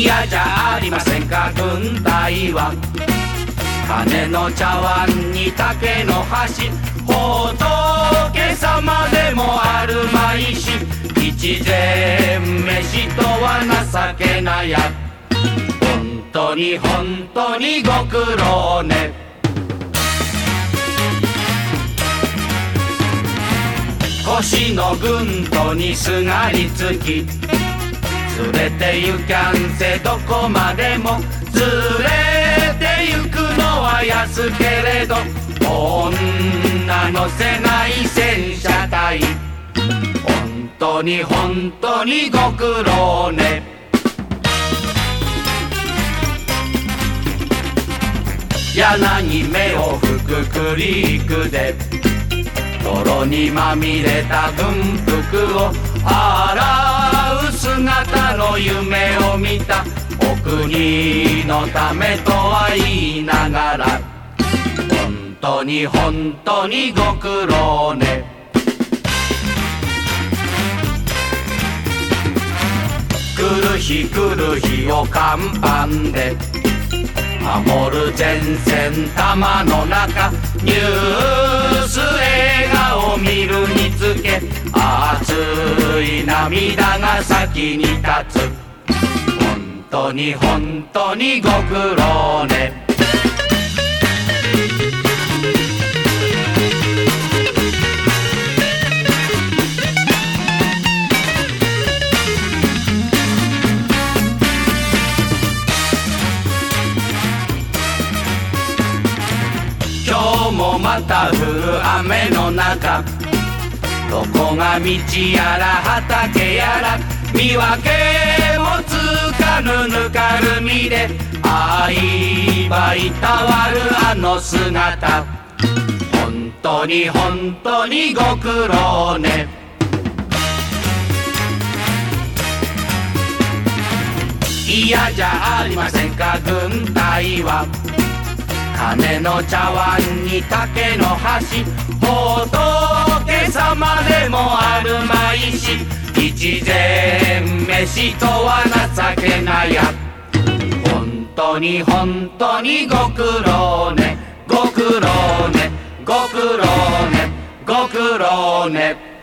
嫌じゃありませんか軍隊は。金の茶碗に竹の箸。仏様でもあるまいし。一膳飯とは情けなや。本当に本当にご苦労ね。腰の軍とにすがりつき。連れて行かんせどこまでも。連れて行くのは安けれど女のせない戦車隊。本当に本当にご苦労ね。柳に目を吹くクリークで泥にまみれた軍服を洗う。見た。お国のためとは言いながら。本当に本当にご苦労ね。来る日来る日を甲板で。守る前線玉の中。ニュース映画を見るにつけ。熱い涙が先に立つ。当に本当にご苦労ね。今日もまた降る雨の中。どこが道やら畑やら見分けもつかぬぬかるみで愛ばいたわるあの姿。本当に本当にご苦労ね。嫌じゃありませんか軍隊は。金の茶碗に竹の箸。仏様でもあるまいし。一膳飯とは情けなや。本当に本当にご苦労ね。ご苦労ね。ご苦労ね。ご苦労ね。